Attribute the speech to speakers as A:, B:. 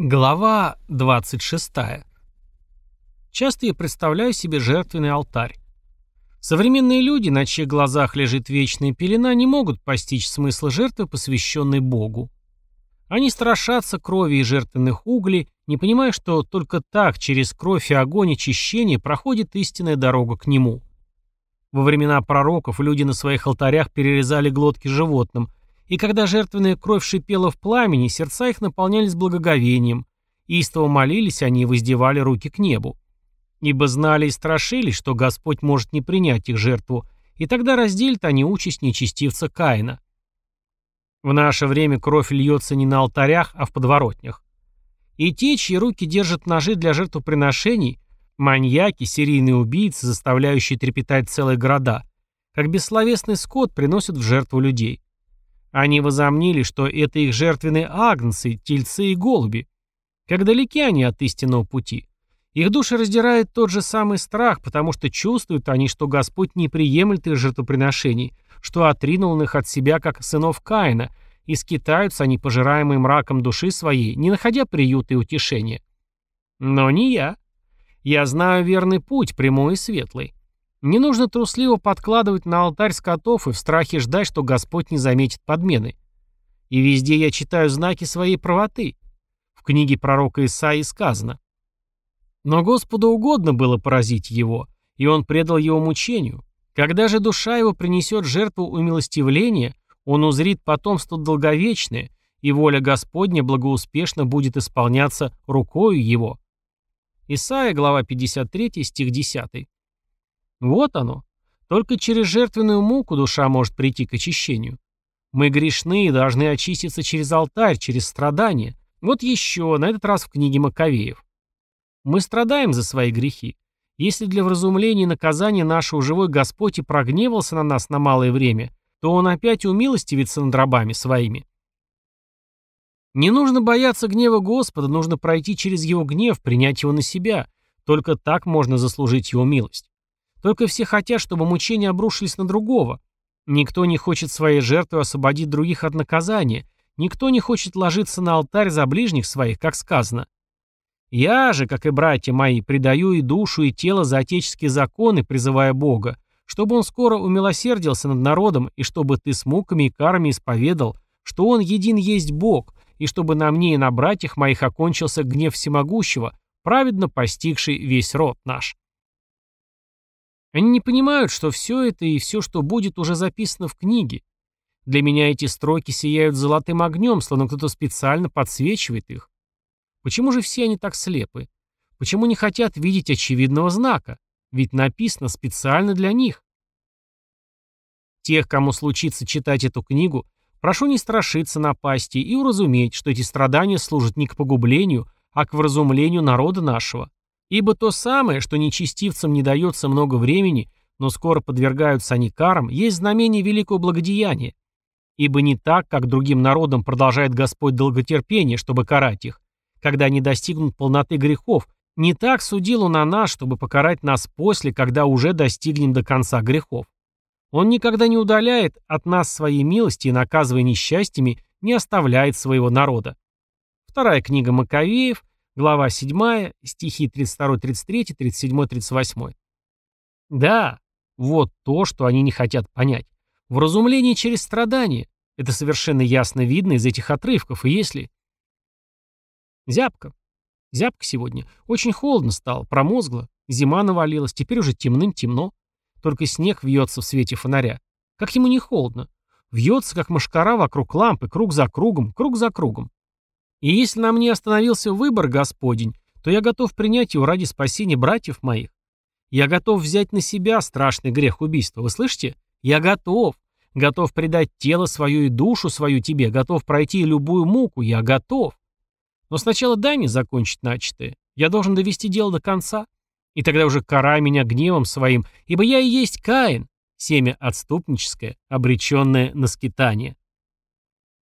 A: Глава 26. Часто я представляю себе жертвенный алтарь. Современные люди, на чьих глазах лежит вечная пелена, не могут постичь смысла жертвы, посвященной Богу. Они страшатся крови и жертвенных углей, не понимая, что только так, через кровь и огонь очищения, проходит истинная дорога к Нему. Во времена пророков люди на своих алтарях перерезали глотки животным, и когда жертвенная кровь шипела в пламени, сердца их наполнялись благоговением, истово молились они и воздевали руки к небу. Ибо знали и страшились, что Господь может не принять их жертву, и тогда разделят они участь нечестивца Каина. В наше время кровь льется не на алтарях, а в подворотнях. И те, чьи руки держат ножи для жертвоприношений, маньяки, серийные убийцы, заставляющие трепетать целые города, как бессловесный скот приносят в жертву людей. Они возомнили, что это их жертвенные агнцы, тельцы и голуби. Как далеки они от истинного пути. Их души раздирает тот же самый страх, потому что чувствуют они, что Господь не приемлет их жертвоприношений, что отринул он их от себя, как сынов Каина, и скитаются они, пожираемые мраком души своей, не находя приюта и утешения. Но не я. Я знаю верный путь, прямой и светлый. Не нужно трусливо подкладывать на алтарь скотов и в страхе ждать, что Господь не заметит подмены. И везде я читаю знаки своей правоты. В книге пророка Исаии сказано. Но Господу угодно было поразить его, и он предал его мучению. Когда же душа его принесет жертву умилостивления, он узрит потомство долговечное, и воля Господня благоуспешно будет исполняться рукою его. Исайя, глава 53, стих 10. Вот оно. Только через жертвенную муку душа может прийти к очищению. Мы грешны и должны очиститься через алтарь, через страдания. Вот еще, на этот раз в книге Маковеев. Мы страдаем за свои грехи. Если для вразумления и наказания нашего живой Господь и прогневался на нас на малое время, то Он опять умилостивится над рабами своими. Не нужно бояться гнева Господа, нужно пройти через Его гнев, принять его на себя. Только так можно заслужить Его милость. Только все хотят, чтобы мучения обрушились на другого. Никто не хочет своей жертвой освободить других от наказания. Никто не хочет ложиться на алтарь за ближних своих, как сказано. Я же, как и братья мои, предаю и душу, и тело за отеческие законы, призывая Бога, чтобы он скоро умилосердился над народом, и чтобы ты с муками и карами исповедал, что он един есть Бог, и чтобы на мне и на братьях моих окончился гнев всемогущего, праведно постигший весь род наш. Они не понимают, что все это и все, что будет, уже записано в книге. Для меня эти строки сияют золотым огнем, словно кто-то специально подсвечивает их. Почему же все они так слепы? Почему не хотят видеть очевидного знака? Ведь написано специально для них. Тех, кому случится читать эту книгу, прошу не страшиться напасти и уразуметь, что эти страдания служат не к погублению, а к вразумлению народа нашего. Ибо то самое, что нечестивцам не дается много времени, но скоро подвергаются они карам, есть знамение великого благодеяния. Ибо не так, как другим народам продолжает Господь долготерпение, чтобы карать их, когда они достигнут полноты грехов, не так судил Он о нас, чтобы покарать нас после, когда уже достигнем до конца грехов. Он никогда не удаляет от нас своей милости и, наказывая несчастьями, не оставляет своего народа. Вторая книга Маковеев, Глава 7, стихи 32, 33, 37, 38. Да, вот то, что они не хотят понять. Вразумление через страдания. Это совершенно ясно видно из этих отрывков, и если... Зябко. Зябко сегодня. Очень холодно стало, промозгло. Зима навалилась, теперь уже темным-темно. Только снег вьется в свете фонаря. Как ему не холодно? Вьется, как мошкара вокруг лампы, круг за кругом, круг за кругом. И если на мне остановился выбор Господень, то я готов принять его ради спасения братьев моих. Я готов взять на себя страшный грех убийства. Вы слышите? Я готов. Готов предать тело свое и душу свою тебе. Готов пройти любую муку. Я готов. Но сначала дай мне закончить начатое. Я должен довести дело до конца. И тогда уже карай меня гневом своим, ибо я и есть Каин, семя отступническое, обреченное на скитание.